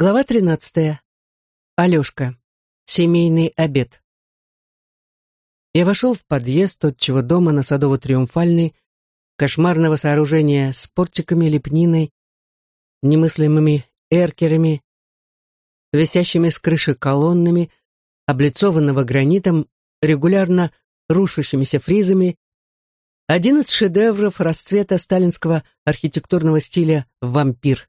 Глава 13. Алешка. Семейный обед. Я вошел в подъезд отчего дома на Садово-Триумфальной, кошмарного сооружения с портиками, лепниной, немыслимыми эркерами, висящими с крыши колоннами, облицованного гранитом, регулярно рушащимися фризами, один из шедевров расцвета сталинского архитектурного стиля «Вампир».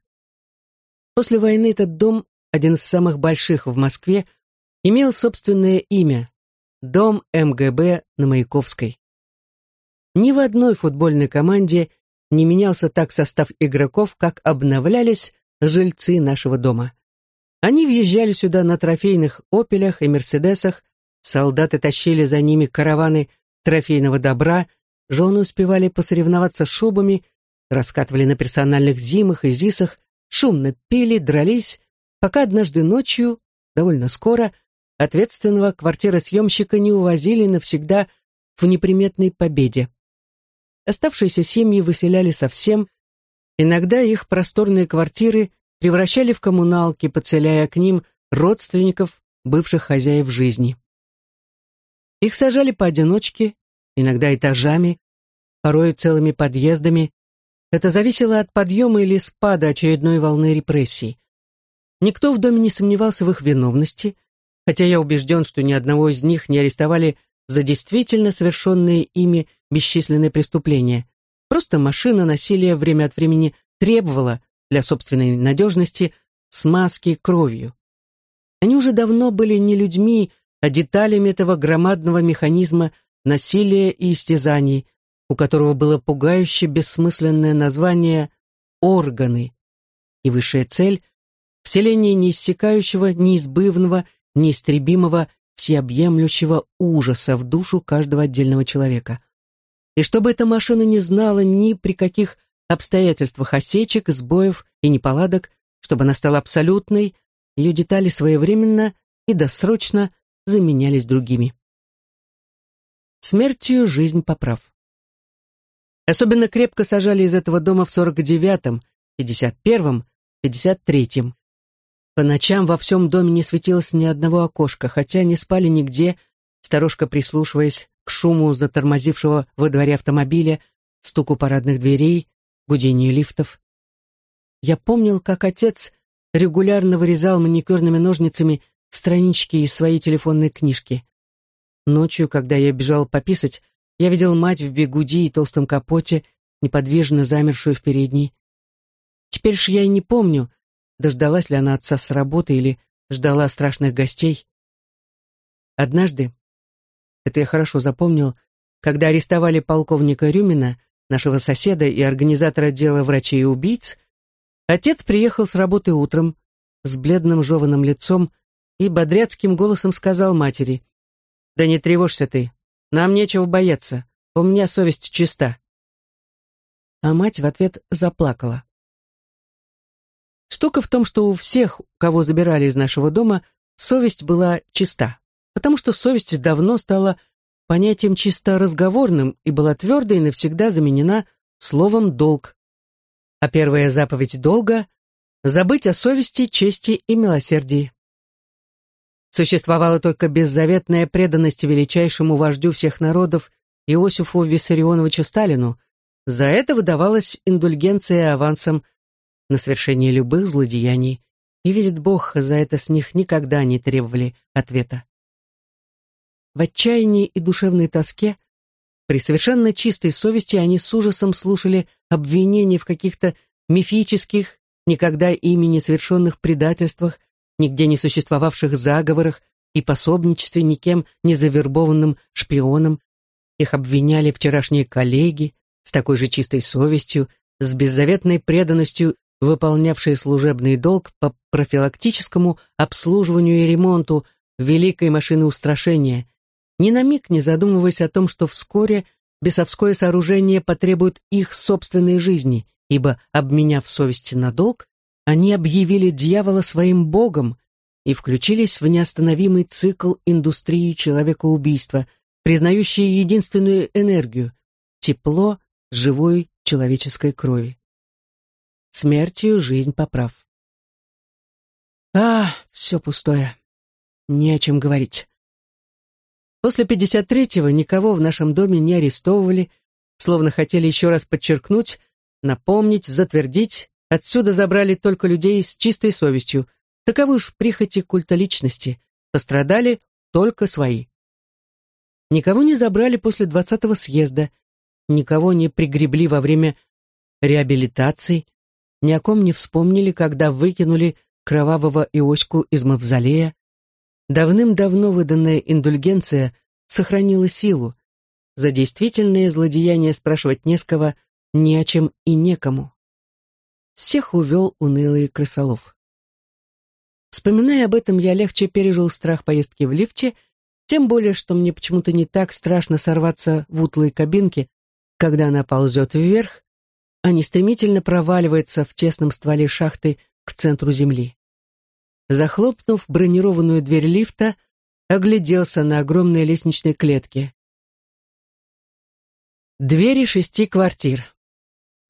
После войны этот дом, один из самых больших в Москве, имел собственное имя – Дом МГБ на Маяковской. Ни в одной футбольной команде не менялся так состав игроков, как обновлялись жильцы нашего дома. Они въезжали сюда на трофейных «Опелях» и «Мерседесах», солдаты тащили за ними караваны трофейного добра, жены успевали посоревноваться шубами, раскатывали на персональных зимах и зисах, шумно пели, дрались, пока однажды ночью, довольно скоро, ответственного квартиросъемщика не увозили навсегда в неприметной победе. Оставшиеся семьи выселяли совсем, иногда их просторные квартиры превращали в коммуналки, подселяя к ним родственников бывших хозяев жизни. Их сажали поодиночке, иногда этажами, порой целыми подъездами, это зависело от подъема или спада очередной волны репрессий. Никто в доме не сомневался в их виновности, хотя я убежден, что ни одного из них не арестовали за действительно совершенные ими бесчисленные преступления. Просто машина насилия время от времени требовала для собственной надежности смазки кровью. Они уже давно были не людьми, а деталями этого громадного механизма насилия и истязаний, у которого было пугающе бессмысленное название «органы», и высшая цель — вселение неиссякающего, неизбывного, неистребимого, всеобъемлющего ужаса в душу каждого отдельного человека. И чтобы эта машина не знала ни при каких обстоятельствах осечек, сбоев и неполадок, чтобы она стала абсолютной, ее детали своевременно и досрочно заменялись другими. Смертью жизнь поправ. Особенно крепко сажали из этого дома в 49-м, 51-м, 53-м. По ночам во всем доме не светилось ни одного окошка, хотя не спали нигде, старушка прислушиваясь к шуму затормозившего во дворе автомобиля, стуку парадных дверей, гудению лифтов. Я помнил, как отец регулярно вырезал маникюрными ножницами странички из своей телефонной книжки. Ночью, когда я бежал пописать, я видел мать в бегуди и толстом капоте, неподвижно замершую в передней. Теперь ж я и не помню, дождалась ли она отца с работы или ждала страшных гостей. Однажды, это я хорошо запомнил, когда арестовали полковника Рюмина, нашего соседа и организатора дела врачей и убийц, отец приехал с работы утром с бледным жеванным лицом и бодряцким голосом сказал матери, «Да не тревожься ты, нам нечего бояться. У меня совесть чиста. А мать в ответ заплакала. Штука в том, что у всех, кого забирали из нашего дома, совесть была чиста, потому что совесть давно стала понятием чисто разговорным и была твердо и навсегда заменена словом «долг». А первая заповедь долга — забыть о совести, чести и милосердии. Существовала только беззаветная преданность величайшему вождю всех народов Иосифу Виссарионовичу Сталину. За это выдавалась индульгенция авансом на совершение любых злодеяний, и, видит Бог, за это с них никогда не требовали ответа. В отчаянии и душевной тоске, при совершенно чистой совести, они с ужасом слушали обвинения в каких-то мифических, никогда ими не совершенных предательствах, нигде не существовавших заговорах и пособничестве никем не завербованным шпионам. Их обвиняли вчерашние коллеги с такой же чистой совестью, с беззаветной преданностью, выполнявшие служебный долг по профилактическому обслуживанию и ремонту великой машины устрашения, ни на миг не задумываясь о том, что вскоре бесовское сооружение потребует их собственной жизни, ибо, обменяв совесть на долг, они объявили дьявола своим богом и включились в неостановимый цикл индустрии человекоубийства, признающий единственную энергию — тепло живой человеческой крови. Смертью жизнь поправ. А, все пустое. Не о чем говорить. После 53-го никого в нашем доме не арестовывали, словно хотели еще раз подчеркнуть, напомнить, затвердить, отсюда забрали только людей с чистой совестью. Таковы уж прихоти культа личности. Пострадали только свои. Никого не забрали после 20-го съезда, никого не пригребли во время реабилитации, ни о ком не вспомнили, когда выкинули кровавого Иоську из мавзолея. Давным-давно выданная индульгенция сохранила силу. За действительное злодеяние спрашивать не с кого, не о чем и некому. Всех увел унылый крысолов. Вспоминая об этом, я легче пережил страх поездки в лифте, тем более, что мне почему-то не так страшно сорваться в утлые кабинки, когда она ползет вверх, а не стремительно проваливается в тесном стволе шахты к центру земли. Захлопнув бронированную дверь лифта, огляделся на огромные лестничные клетки. Двери шести квартир.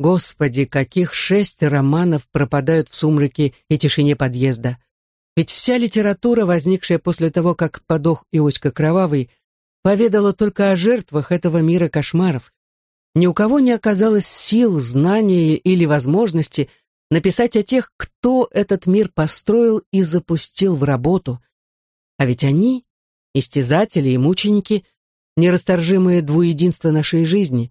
Господи, каких шесть романов пропадают в сумраке и тишине подъезда. Ведь вся литература, возникшая после того, как подох Иоська Кровавый, поведала только о жертвах этого мира кошмаров. Ни у кого не оказалось сил, знания или возможности написать о тех, кто этот мир построил и запустил в работу. А ведь они, истязатели и мученики, нерасторжимое двуединство нашей жизни.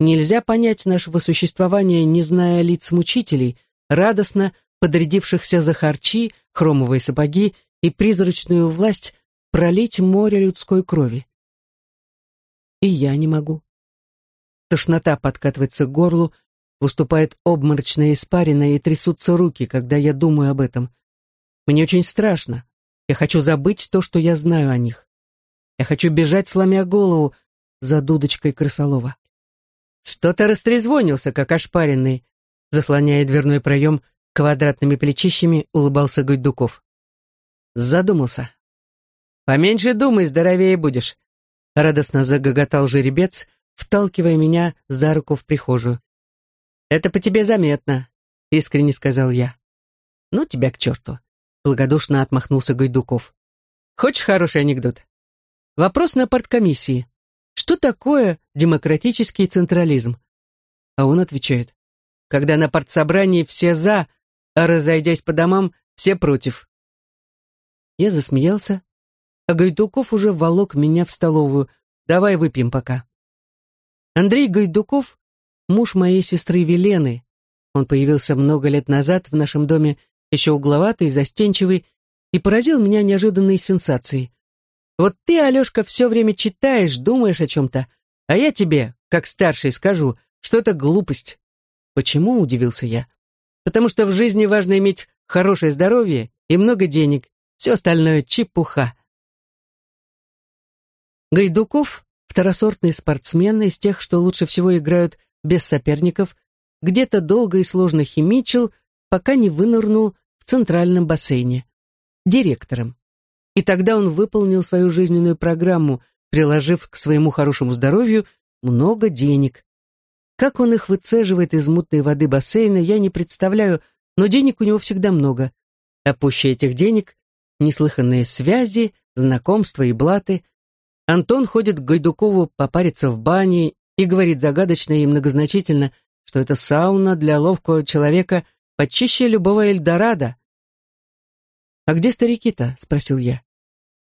Нельзя понять нашего существования, не зная лиц мучителей, радостно подрядившихся за харчи, хромовые сапоги и призрачную власть пролить море людской крови. И я не могу. Тошнота подкатывается к горлу, выступает обморочная испарина и трясутся руки, когда я думаю об этом. Мне очень страшно. Я хочу забыть то, что я знаю о них. Я хочу бежать, сломя голову, за дудочкой крысолова. Что-то растрезвонился, как ошпаренный, заслоняя дверной проем квадратными плечищами, улыбался Гайдуков. Задумался. «Поменьше думай, здоровее будешь», — радостно загоготал жеребец, вталкивая меня за руку в прихожую. «Это по тебе заметно», — искренне сказал я. «Ну тебя к черту», — благодушно отмахнулся Гайдуков. «Хочешь хороший анекдот?» Вопрос на парткомиссии. Что такое демократический централизм? А он отвечает. Когда на партсобрании все «за», а разойдясь по домам, все против. Я засмеялся, а Гайдуков уже волок меня в столовую. Давай выпьем пока. Андрей Гайдуков — муж моей сестры Велены. Он появился много лет назад в нашем доме, еще угловатый, застенчивый, и поразил меня неожиданной сенсацией. Вот ты, Алешка, все время читаешь, думаешь о чем-то, а я тебе, как старший, скажу, что это глупость. Почему, удивился я. Потому что в жизни важно иметь хорошее здоровье и много денег. Все остальное чепуха. Гайдуков второсортный спортсмен из тех, что лучше всего играют без соперников, где-то долго и сложно химичил, пока не вынырнул в центральном бассейне. Директором. И тогда он выполнил свою жизненную программу, приложив к своему хорошему здоровью много денег. Как он их выцеживает из мутной воды бассейна, я не представляю, но денег у него всегда много. А пуще этих денег — неслыханные связи, знакомства и блаты — Антон ходит к Гайдукову попариться в бане и говорит загадочно и многозначительно, что это сауна для ловкого человека почище любого Эльдорадо. «А где старики-то?» — спросил я.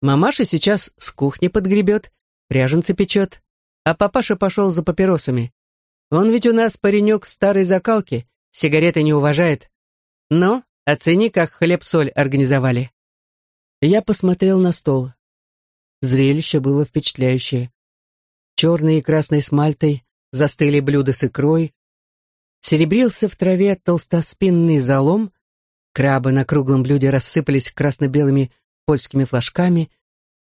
«Мамаша сейчас с кухни подгребет, пряженцы печет, а папаша пошел за папиросами. Он ведь у нас паренек старой закалки, сигареты не уважает. Но оцени, как хлеб-соль организовали». Я посмотрел на стол. Зрелище было впечатляющее. Черной и красной смальтой застыли блюда с икрой, серебрился в траве толстоспинный залом, крабы на круглом блюде рассыпались красно-белыми польскими флажками,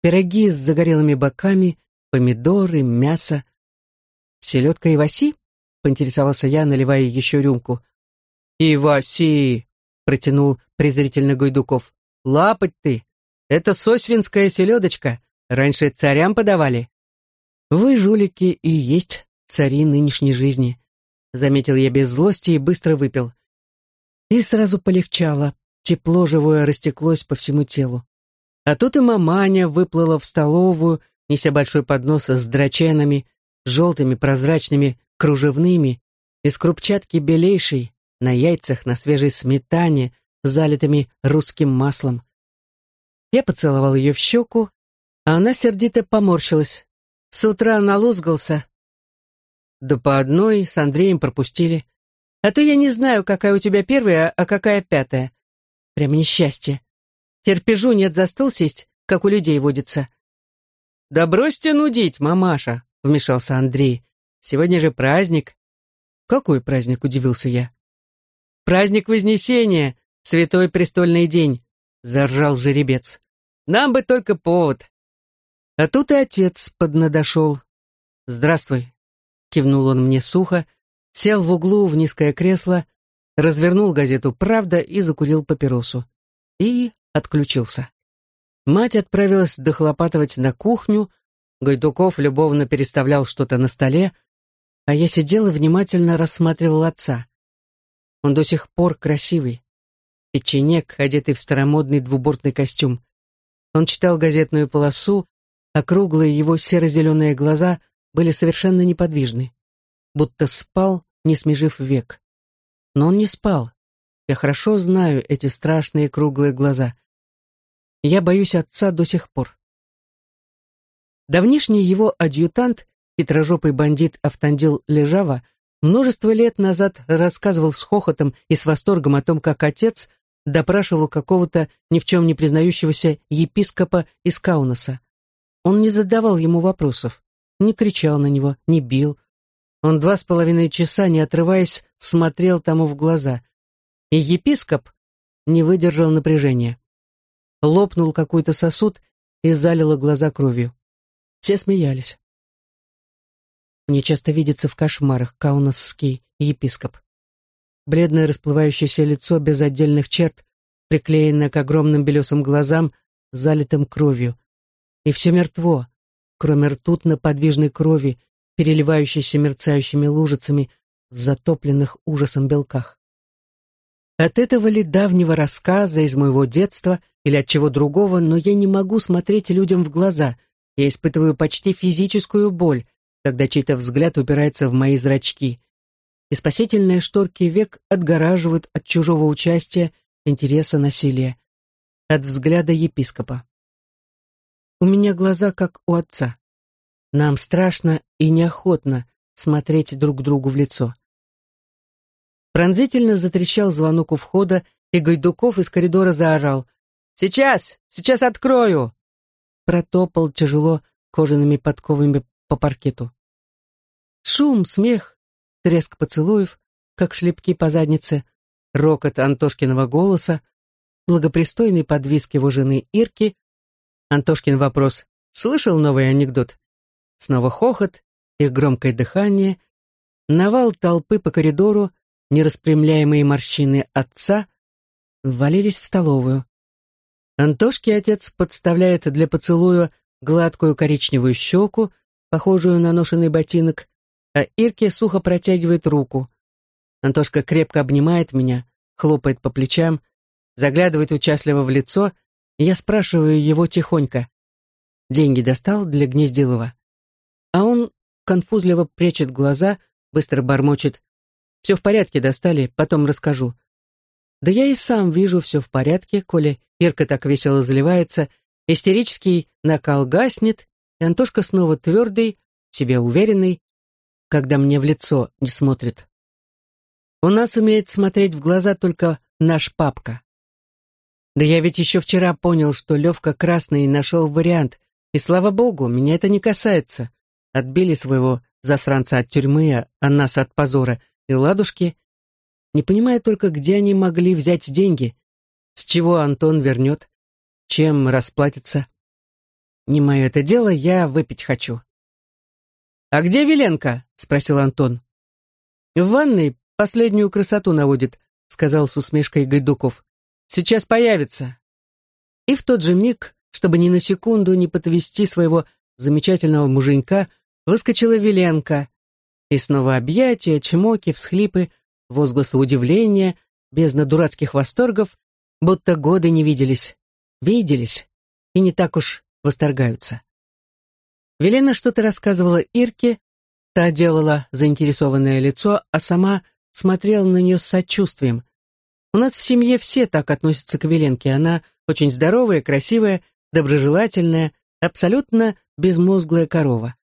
пироги с загорелыми боками, помидоры, мясо. «Селедка и васи?» — поинтересовался я, наливая еще рюмку. «И васи!» — протянул презрительно Гойдуков. «Лапать ты! Это сосвинская селедочка, Раньше царям подавали. Вы, жулики, и есть цари нынешней жизни. Заметил я без злости и быстро выпил. И сразу полегчало. тепло живое растеклось по всему телу. А тут и маманя выплыла в столовую, неся большой поднос с драченами, желтыми, прозрачными, кружевными, из крупчатки белейшей, на яйцах, на свежей сметане, залитыми русским маслом. Я поцеловал ее в щеку, а она сердито поморщилась. С утра налузгался. Да по одной с Андреем пропустили. А то я не знаю, какая у тебя первая, а какая пятая. Прям несчастье. Терпежу нет за стол сесть, как у людей водится. «Да бросьте нудить, мамаша», — вмешался Андрей. «Сегодня же праздник». «Какой праздник?» — удивился я. «Праздник Вознесения, святой престольный день», — заржал жеребец. «Нам бы только повод». А тут и отец поднадошел. «Здравствуй», — кивнул он мне сухо, сел в углу в низкое кресло, развернул газету «Правда» и закурил папиросу. И отключился. Мать отправилась дохлопатывать на кухню, Гайдуков любовно переставлял что-то на столе, а я сидел и внимательно рассматривал отца. Он до сих пор красивый. Печенек, одетый в старомодный двубортный костюм. Он читал газетную полосу, а круглые его серо-зеленые глаза были совершенно неподвижны, будто спал, не смежив век. Но он не спал. Я хорошо знаю эти страшные круглые глаза. Я боюсь отца до сих пор. Давнишний его адъютант, хитрожопый бандит Автандил Лежава, множество лет назад рассказывал с хохотом и с восторгом о том, как отец допрашивал какого-то ни в чем не признающегося епископа из Каунаса. Он не задавал ему вопросов, не кричал на него, не бил. Он два с половиной часа, не отрываясь, смотрел тому в глаза. И епископ не выдержал напряжения. Лопнул какой-то сосуд и залило глаза кровью. Все смеялись. Мне часто видится в кошмарах каунасский епископ. Бледное расплывающееся лицо без отдельных черт, приклеенное к огромным белесым глазам, залитым кровью и все мертво, кроме ртутно-подвижной крови, переливающейся мерцающими лужицами в затопленных ужасом белках. От этого ли давнего рассказа из моего детства или от чего другого, но я не могу смотреть людям в глаза. Я испытываю почти физическую боль, когда чей-то взгляд упирается в мои зрачки. И спасительные шторки век отгораживают от чужого участия, интереса, насилия. От взгляда епископа. У меня глаза, как у отца. Нам страшно и неохотно смотреть друг другу в лицо. Пронзительно затрещал звонок у входа, и Гайдуков из коридора заорал. «Сейчас! Сейчас открою!» Протопал тяжело кожаными подковами по паркету. Шум, смех, треск поцелуев, как шлепки по заднице, рокот Антошкиного голоса, благопристойный подвиск его жены Ирки, Антошкин вопрос «Слышал новый анекдот?» Снова хохот, их громкое дыхание, навал толпы по коридору, нераспрямляемые морщины отца ввалились в столовую. Антошке отец подставляет для поцелуя гладкую коричневую щеку, похожую на ношенный ботинок, а Ирке сухо протягивает руку. Антошка крепко обнимает меня, хлопает по плечам, заглядывает участливо в лицо я спрашиваю его тихонько. Деньги достал для Гнездилова? А он конфузливо прячет глаза, быстро бормочет. Все в порядке достали, потом расскажу. Да я и сам вижу все в порядке, коли Ирка так весело заливается, истерический накал гаснет, и Антошка снова твердый, себе уверенный, когда мне в лицо не смотрит. У нас умеет смотреть в глаза только наш папка. Да я ведь еще вчера понял, что Левка Красный нашел вариант, и слава богу, меня это не касается. Отбили своего засранца от тюрьмы, а нас от позора, и ладушки. Не понимаю только, где они могли взять деньги, с чего Антон вернет, чем расплатится. Не мое это дело, я выпить хочу. «А где Веленко?» — спросил Антон. «В ванной последнюю красоту наводит», — сказал с усмешкой Гайдуков. Сейчас появится. И в тот же миг, чтобы ни на секунду не подвести своего замечательного муженька, выскочила Веленка. И снова объятия, чмоки, всхлипы, возгласы удивления, бездна дурацких восторгов, Будто годы не виделись. Виделись. И не так уж восторгаются. Велена что-то рассказывала Ирке, та делала заинтересованное лицо, а сама смотрела на нее с сочувствием. У нас в семье все так относятся к Веленке. Она очень здоровая, красивая, доброжелательная, абсолютно безмозглая корова.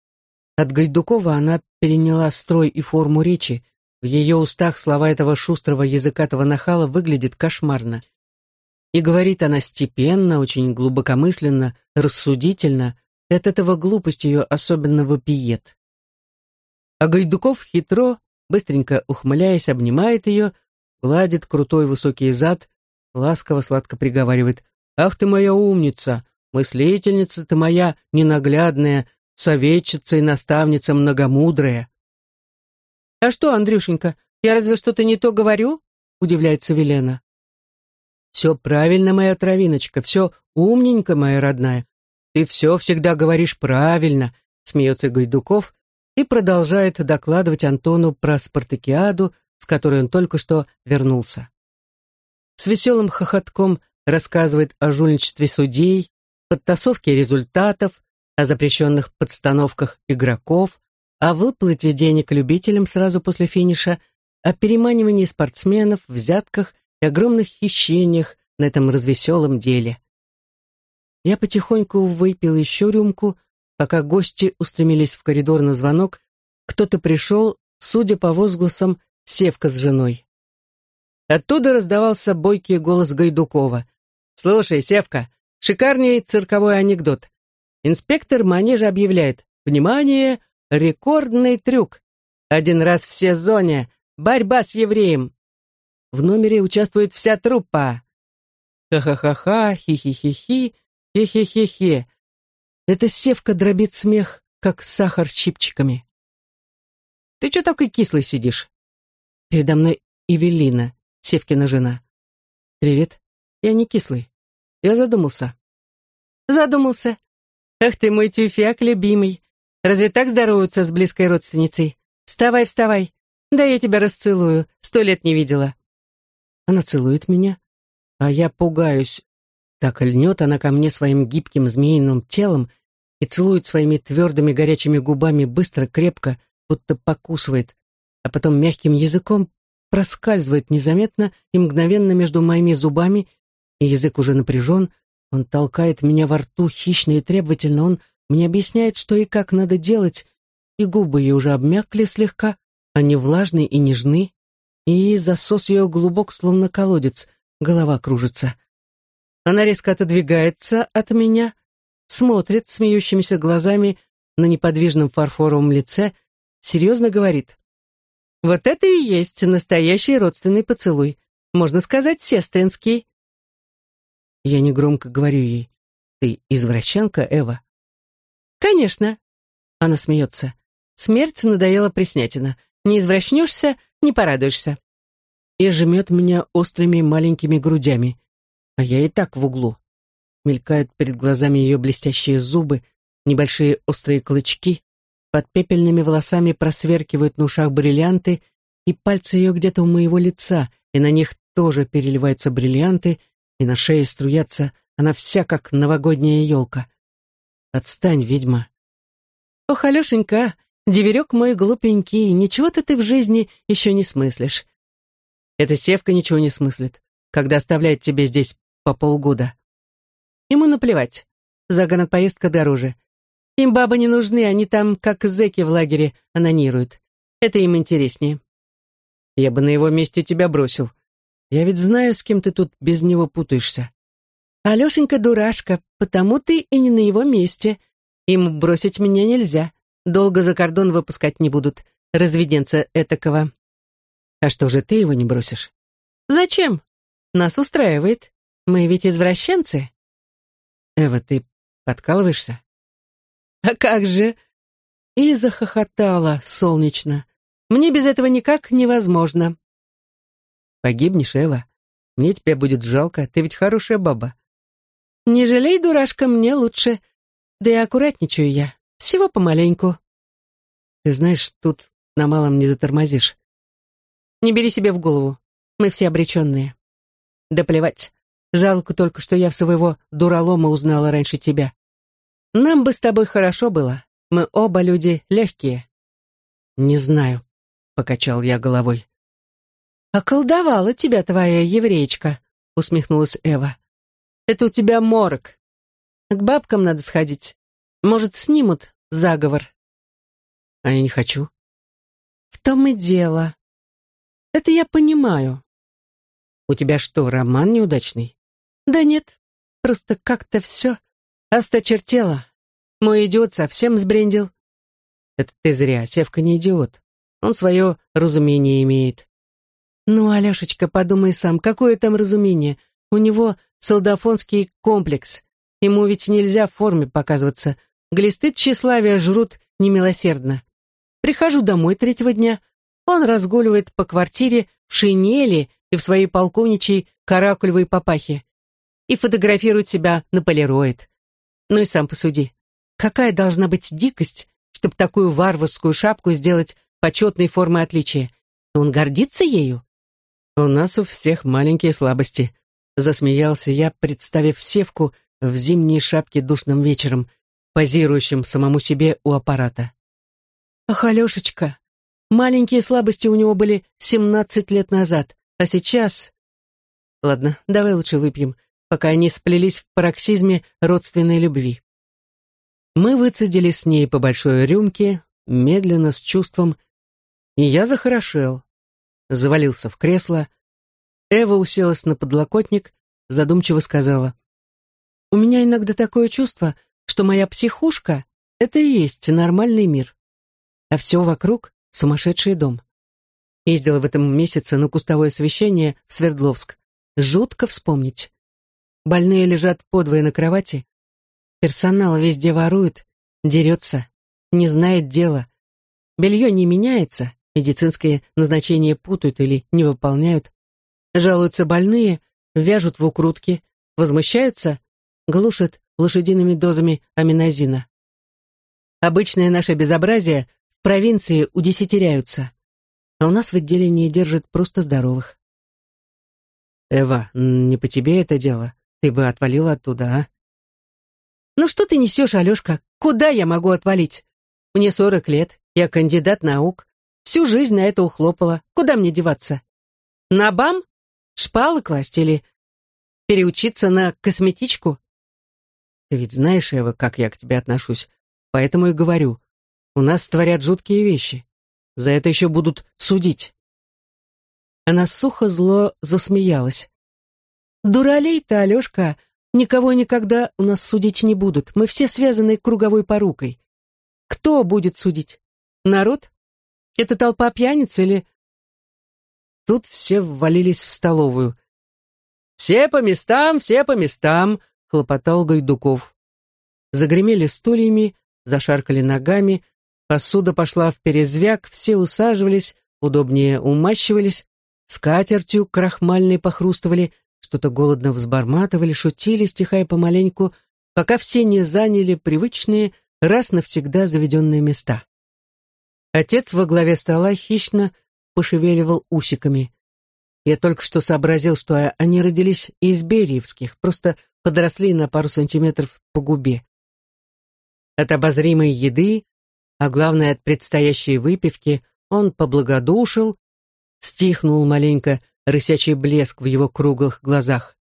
От Гайдукова она переняла строй и форму речи. В ее устах слова этого шустрого языкатого нахала выглядят кошмарно. И говорит она степенно, очень глубокомысленно, рассудительно, от этого глупость ее особенно вопиет. А Гайдуков хитро, быстренько ухмыляясь, обнимает ее, гладит крутой высокий зад, ласково сладко приговаривает «Ах ты моя умница! Мыслительница ты моя ненаглядная, советчица и наставница многомудрая!» «А что, Андрюшенька, я разве что-то не то говорю?» — удивляется Велена. «Все правильно, моя травиночка, все умненько, моя родная. Ты все всегда говоришь правильно», — смеется Гайдуков и продолжает докладывать Антону про спартакиаду, с которой он только что вернулся. С веселым хохотком рассказывает о жульничестве судей, подтасовке результатов, о запрещенных подстановках игроков, о выплате денег любителям сразу после финиша, о переманивании спортсменов, взятках и огромных хищениях на этом развеселом деле. Я потихоньку выпил еще рюмку, пока гости устремились в коридор на звонок, кто-то пришел, судя по возгласам, Севка с женой. Оттуда раздавался бойкий голос Гайдукова. «Слушай, Севка, шикарный цирковой анекдот. Инспектор манежа объявляет. Внимание, рекордный трюк. Один раз в сезоне. Борьба с евреем. В номере участвует вся труппа. Ха-ха-ха-ха, хи-хи-хи-хи, хе-хе-хе-хе. Это Севка дробит смех, как сахар чипчиками. Ты что такой кислый сидишь? Передо мной Эвелина, Севкина жена. Привет. Я не кислый. Я задумался. Задумался. Ах ты мой тюфяк любимый. Разве так здороваются с близкой родственницей? Вставай, вставай. Да я тебя расцелую. Сто лет не видела. Она целует меня, а я пугаюсь. Так льнет она ко мне своим гибким змеиным телом и целует своими твердыми горячими губами быстро, крепко, будто покусывает, а потом мягким языком проскальзывает незаметно и мгновенно между моими зубами, и язык уже напряжен, он толкает меня во рту хищно и требовательно, он мне объясняет, что и как надо делать, и губы ее уже обмякли слегка, они влажные и нежны, и засос ее глубок, словно колодец, голова кружится. Она резко отодвигается от меня, смотрит смеющимися глазами на неподвижном фарфоровом лице, серьезно говорит. «Вот это и есть настоящий родственный поцелуй. Можно сказать, сестринский». Я негромко говорю ей. «Ты извращенка, Эва?» «Конечно». Она смеется. «Смерть надоела Преснятина. Не извращнешься, не порадуешься. И жмет меня острыми маленькими грудями. А я и так в углу. Мелькают перед глазами ее блестящие зубы, небольшие острые клычки. Под пепельными волосами просверкивают на ушах бриллианты, и пальцы ее где-то у моего лица, и на них тоже переливаются бриллианты, и на шее струятся, она вся как новогодняя елка. Отстань, ведьма. Ох, Алешенька, Деверек мой глупенький, ничего-то ты в жизни еще не смыслишь. Эта севка ничего не смыслит, когда оставляет тебя здесь по полгода. Ему наплевать. Загранпоездка дороже. Им бабы не нужны, они там, как зэки в лагере, анонируют. Это им интереснее. Я бы на его месте тебя бросил. Я ведь знаю, с кем ты тут без него путаешься. Алешенька дурашка, потому ты и не на его месте. Ему бросить меня нельзя. Долго за кордон выпускать не будут, разведенца этакого. А что же ты его не бросишь? Зачем? Нас устраивает. Мы ведь извращенцы. Эва, ты подкалываешься? А как же? И захохотала солнечно. Мне без этого никак невозможно. Погибнешь, Эва. Мне тебя будет жалко, ты ведь хорошая баба. Не жалей, дурашка, мне лучше. Да и аккуратничаю я. Всего помаленьку. Ты знаешь, тут на малом не затормозишь. Не бери себе в голову. Мы все обреченные. Да плевать. Жалко только, что я в своего дуралома узнала раньше тебя. Нам бы с тобой хорошо было. Мы оба люди легкие». «Не знаю», — покачал я головой. «Околдовала тебя твоя евреечка», — усмехнулась Эва. «Это у тебя морок. К бабкам надо сходить. Может, снимут заговор». «А я не хочу». «В том и дело. Это я понимаю». «У тебя что, роман неудачный?» «Да нет, просто как-то все осточертело. Мой идиот совсем сбрендил». «Это ты зря, Севка не идиот. Он свое разумение имеет». «Ну, Алешечка, подумай сам, какое там разумение? У него солдафонский комплекс. Ему ведь нельзя в форме показываться. Глисты тщеславия жрут немилосердно. Прихожу домой третьего дня. Он разгуливает по квартире в шинели и в своей полковничьей каракулевой папахе и фотографирует себя на полироид. Ну и сам посуди. Какая должна быть дикость, чтобы такую варварскую шапку сделать почетной формой отличия? Он гордится ею? У нас у всех маленькие слабости. Засмеялся я, представив Севку в зимней шапке душным вечером, позирующим самому себе у аппарата. Ах, Алешечка, маленькие слабости у него были семнадцать лет назад, а сейчас... Ладно, давай лучше выпьем пока они сплелись в пароксизме родственной любви. Мы выцедили с ней по большой рюмке, медленно, с чувством, и я захорошел. Завалился в кресло. Эва уселась на подлокотник, задумчиво сказала. «У меня иногда такое чувство, что моя психушка — это и есть нормальный мир, а все вокруг — сумасшедший дом». Ездила в этом месяце на кустовое освещение в Свердловск. Жутко вспомнить. Больные лежат подвое на кровати. Персонал везде ворует, дерется, не знает дела. Белье не меняется, медицинские назначения путают или не выполняют. Жалуются больные, вяжут в укрутки, возмущаются, глушат лошадиными дозами аминозина. Обычное наше безобразие в провинции удесятеряются, а у нас в отделении держат просто здоровых. «Эва, не по тебе это дело. Ты бы отвалила оттуда, а? Ну что ты несешь, Алешка? Куда я могу отвалить? Мне сорок лет, я кандидат наук. Всю жизнь на это ухлопала. Куда мне деваться? На бам? Шпалы класть или переучиться на косметичку? Ты ведь знаешь, Эва, как я к тебе отношусь. Поэтому и говорю. У нас творят жуткие вещи. За это еще будут судить. Она сухо зло засмеялась. Дуралей-то, Алешка, никого никогда у нас судить не будут. Мы все связаны круговой порукой. Кто будет судить? Народ? Это толпа пьяниц или... Тут все ввалились в столовую. «Все по местам, все по местам!» — хлопотал Гайдуков. Загремели стульями, зашаркали ногами, посуда пошла в перезвяк, все усаживались, удобнее умащивались, скатертью крахмальной похрустывали, что-то голодно взбарматывали, шутили, стихая помаленьку, пока все не заняли привычные, раз навсегда заведенные места. Отец во главе стола хищно пошевеливал усиками. Я только что сообразил, что они родились из бериевских, просто подросли на пару сантиметров по губе. От обозримой еды, а главное от предстоящей выпивки, он поблагодушил, стихнул маленько рысячий блеск в его круглых глазах.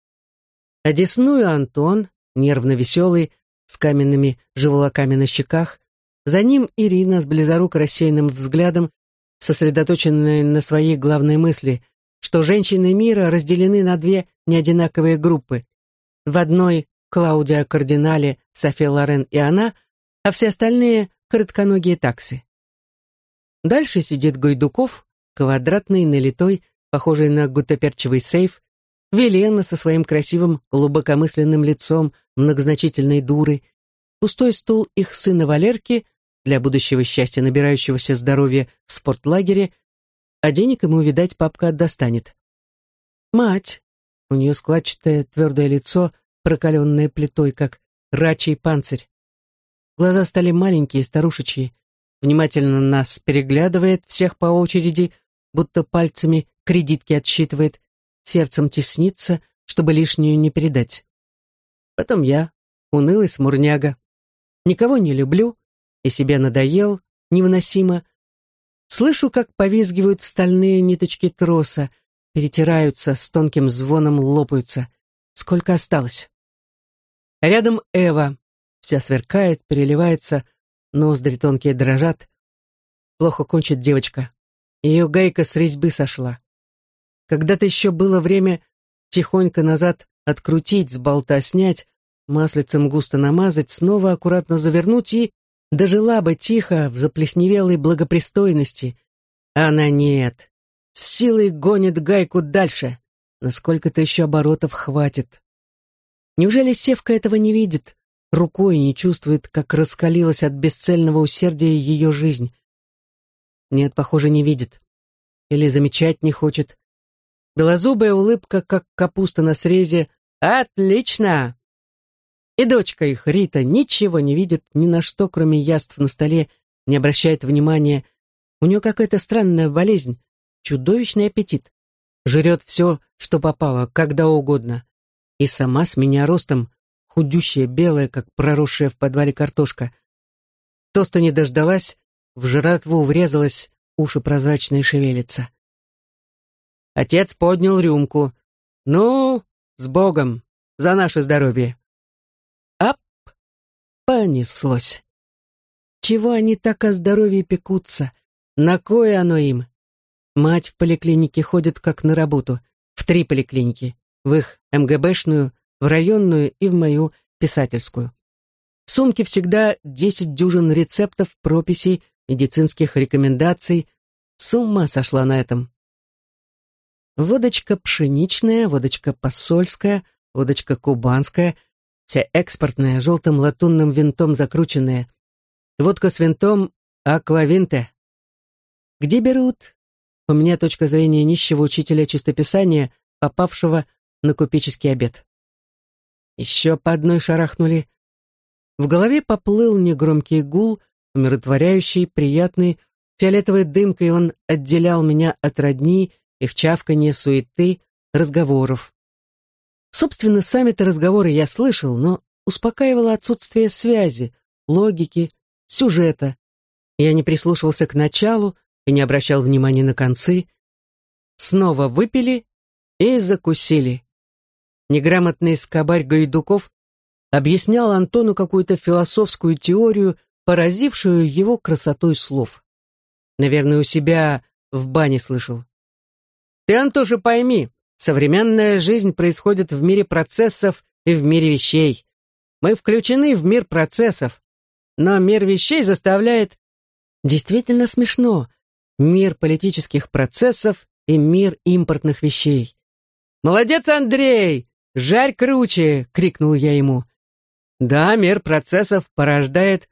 Одесную Антон, нервно веселый, с каменными живолоками на щеках, за ним Ирина с близоруко рассеянным взглядом, сосредоточенная на своей главной мысли, что женщины мира разделены на две неодинаковые группы. В одной Клаудия Кардинале, София Лорен и она, а все остальные — коротконогие таксы. Дальше сидит Гойдуков, квадратный, налитой, похожий на гутоперчивый сейф, Велена со своим красивым глубокомысленным лицом, многозначительной дурой, пустой стул их сына Валерки, для будущего счастья набирающегося здоровья в спортлагере, а денег ему, видать, папка достанет. Мать, у нее складчатое твердое лицо, прокаленное плитой, как рачий панцирь. Глаза стали маленькие, старушечьи, внимательно нас переглядывает, всех по очереди, будто пальцами кредитки отсчитывает, сердцем теснится, чтобы лишнюю не передать. Потом я, унылый смурняга. Никого не люблю, и себе надоел, невыносимо. Слышу, как повизгивают стальные ниточки троса, перетираются, с тонким звоном лопаются. Сколько осталось? Рядом Эва, вся сверкает, переливается, ноздри тонкие дрожат. Плохо кончит девочка. Ее гайка с резьбы сошла. Когда-то еще было время тихонько назад открутить, с болта снять, маслицем густо намазать, снова аккуратно завернуть и дожила бы тихо в заплесневелой благопристойности. А она нет. С силой гонит гайку дальше. Насколько-то еще оборотов хватит. Неужели Севка этого не видит? Рукой не чувствует, как раскалилась от бесцельного усердия ее жизнь. Нет, похоже, не видит. Или замечать не хочет. Белозубая улыбка, как капуста на срезе. «Отлично!» И дочка их, Рита, ничего не видит ни на что, кроме яств на столе, не обращает внимания. У нее какая-то странная болезнь, чудовищный аппетит. Жрет все, что попало, когда угодно. И сама с меня ростом, худющая, белая, как проросшая в подвале картошка. Тоста не дождалась, в жратву врезалась, уши прозрачные шевелятся. Отец поднял рюмку. «Ну, с Богом, за наше здоровье!» Понеслось. Чего они так о здоровье пекутся? На кое оно им? Мать в поликлинике ходит как на работу. В три поликлиники. В их МГБшную, в районную и в мою писательскую. В сумке всегда десять дюжин рецептов, прописей, медицинских рекомендаций. С ума сошла на этом. Водочка пшеничная, водочка посольская, водочка кубанская, вся экспортная, желтым латунным винтом закрученная. Водка с винтом аквавинте. Где берут? У меня точка зрения нищего учителя чистописания, попавшего на купеческий обед. Еще по одной шарахнули. В голове поплыл негромкий гул, умиротворяющий, приятный. Фиолетовой дымкой он отделял меня от родни, их чавканье, суеты, разговоров. Собственно, сами-то разговоры я слышал, но успокаивало отсутствие связи, логики, сюжета. Я не прислушивался к началу и не обращал внимания на концы. Снова выпили и закусили. Неграмотный скобарь Гайдуков объяснял Антону какую-то философскую теорию, поразившую его красотой слов. Наверное, у себя в бане слышал. «Ты, Антоша, пойми, Современная жизнь происходит в мире процессов и в мире вещей. Мы включены в мир процессов, но мир вещей заставляет... Действительно смешно. Мир политических процессов и мир импортных вещей. «Молодец, Андрей! Жарь круче!» — крикнул я ему. «Да, мир процессов порождает...»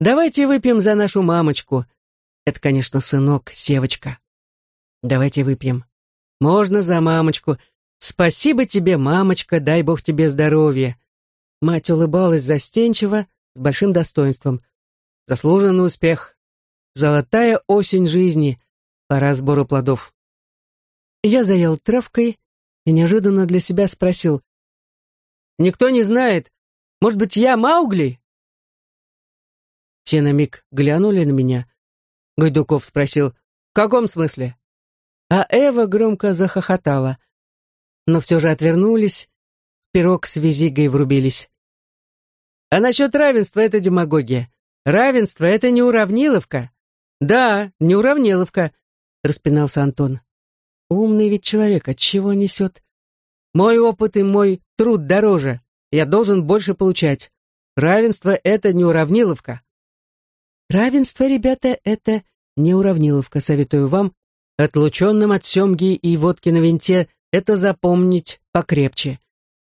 «Давайте выпьем за нашу мамочку. Это, конечно, сынок, Севочка. Давайте выпьем. Можно за мамочку. Спасибо тебе, мамочка, дай бог тебе здоровья. Мать улыбалась застенчиво, с большим достоинством. Заслуженный успех. Золотая осень жизни. Пора сбору плодов. Я заел травкой и неожиданно для себя спросил. «Никто не знает. Может быть, я Маугли?» Все на миг глянули на меня. Гайдуков спросил. «В каком смысле?» А Эва громко захохотала. Но все же отвернулись, пирог с визигой врубились. А насчет равенства это демагогия. Равенство — это не уравниловка. Да, не уравниловка, распинался Антон. Умный ведь человек, от чего несет? Мой опыт и мой труд дороже. Я должен больше получать. Равенство — это не уравниловка. Равенство, ребята, это не уравниловка, советую вам Отлученным от семги и водки на винте это запомнить покрепче.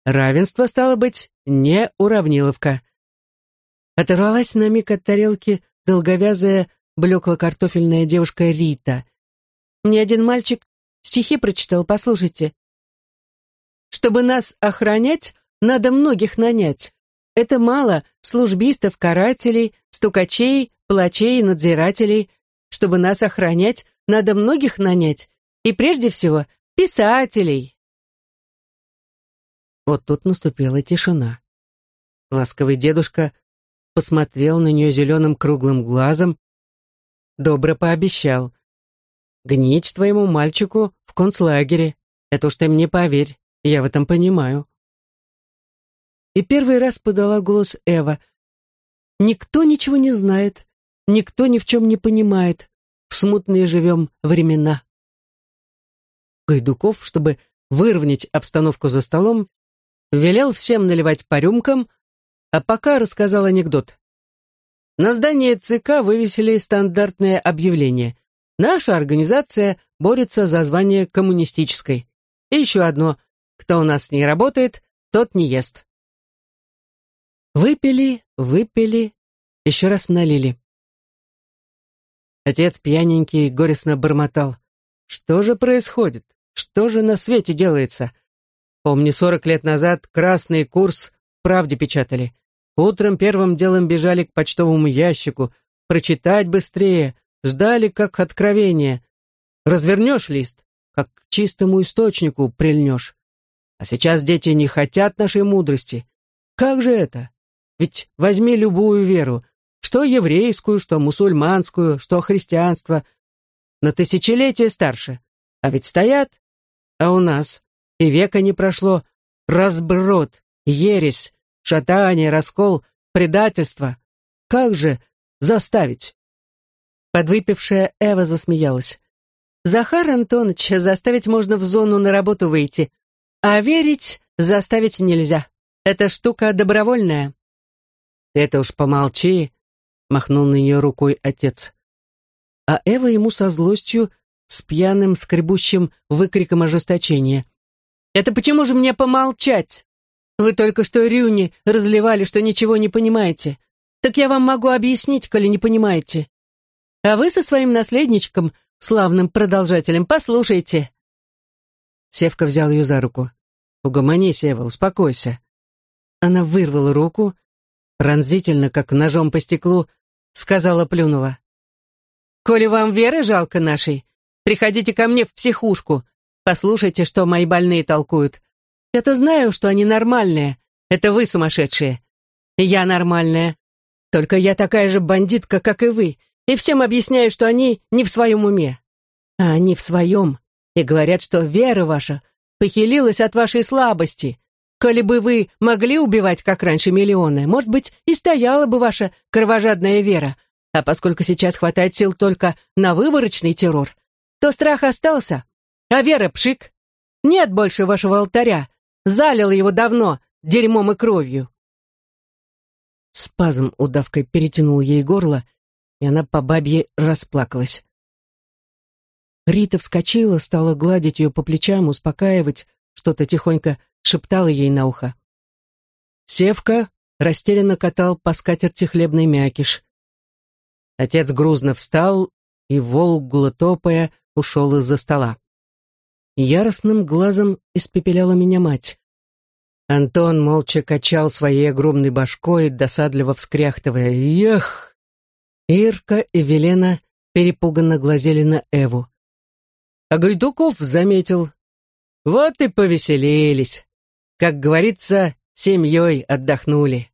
Равенство, стало быть, не уравниловка. Оторвалась на миг от тарелки долговязая, блекло-картофельная девушка Рита. Мне один мальчик стихи прочитал, послушайте. Чтобы нас охранять, надо многих нанять. Это мало службистов, карателей, стукачей, плачей, надзирателей. Чтобы нас охранять, надо многих нанять, и прежде всего писателей. Вот тут наступила тишина. Ласковый дедушка посмотрел на нее зеленым круглым глазом, добро пообещал. «Гнить твоему мальчику в концлагере. Это уж ты мне поверь, я в этом понимаю». И первый раз подала голос Эва. «Никто ничего не знает, никто ни в чем не понимает. Смутные живем времена». Гайдуков, чтобы выровнять обстановку за столом, велел всем наливать по рюмкам, а пока рассказал анекдот. На здании ЦК вывесили стандартное объявление. Наша организация борется за звание коммунистической. И еще одно. Кто у нас не работает, тот не ест. Выпили, выпили, еще раз налили. Отец пьяненький горестно бормотал. Что же происходит? Что же на свете делается? Помню, сорок лет назад красный курс правде печатали. Утром первым делом бежали к почтовому ящику, прочитать быстрее, ждали как откровение. Развернешь лист, как к чистому источнику прильнешь. А сейчас дети не хотят нашей мудрости. Как же это? Ведь возьми любую веру, что еврейскую, что мусульманскую, что христианство, на тысячелетия старше. А ведь стоят, а у нас и века не прошло. Разброд, ересь, шатание, раскол, предательство. Как же заставить? Подвыпившая Эва засмеялась. Захар Антонович, заставить можно в зону на работу выйти, а верить заставить нельзя. Это штука добровольная. Это уж помолчи, махнул на нее рукой отец. А Эва ему со злостью, с пьяным, скребущим выкриком ожесточения. Это почему же мне помолчать? Вы только что Рюни разливали, что ничего не понимаете. Так я вам могу объяснить, коли не понимаете. А вы со своим наследничком, славным продолжателем, послушайте. Севка взял ее за руку. «Угомони, Сева, успокойся». Она вырвала руку, пронзительно, как ножом по стеклу, сказала Плюнова. «Коли вам веры жалко нашей, приходите ко мне в психушку, Послушайте, что мои больные толкуют. Я-то знаю, что они нормальные. Это вы сумасшедшие. Я нормальная. Только я такая же бандитка, как и вы. И всем объясняю, что они не в своем уме. А они в своем. И говорят, что вера ваша похилилась от вашей слабости. Коли бы вы могли убивать, как раньше, миллионы, может быть, и стояла бы ваша кровожадная вера. А поскольку сейчас хватает сил только на выборочный террор, то страх остался, а Вера пшик. Нет больше вашего алтаря. Залил его давно дерьмом и кровью. Спазм удавкой перетянул ей горло, и она по бабье расплакалась. Рита вскочила, стала гладить ее по плечам, успокаивать, что-то тихонько шептала ей на ухо. Севка растерянно катал по скатерти хлебный мякиш. Отец грузно встал и, волгло топая, ушел из-за стола. Яростным глазом испепеляла меня мать. Антон молча качал своей огромной башкой, досадливо вскряхтывая «Эх!». Ирка и Велена перепуганно глазели на Эву. А Гайдуков заметил. Вот и повеселились. Как говорится, семьей отдохнули.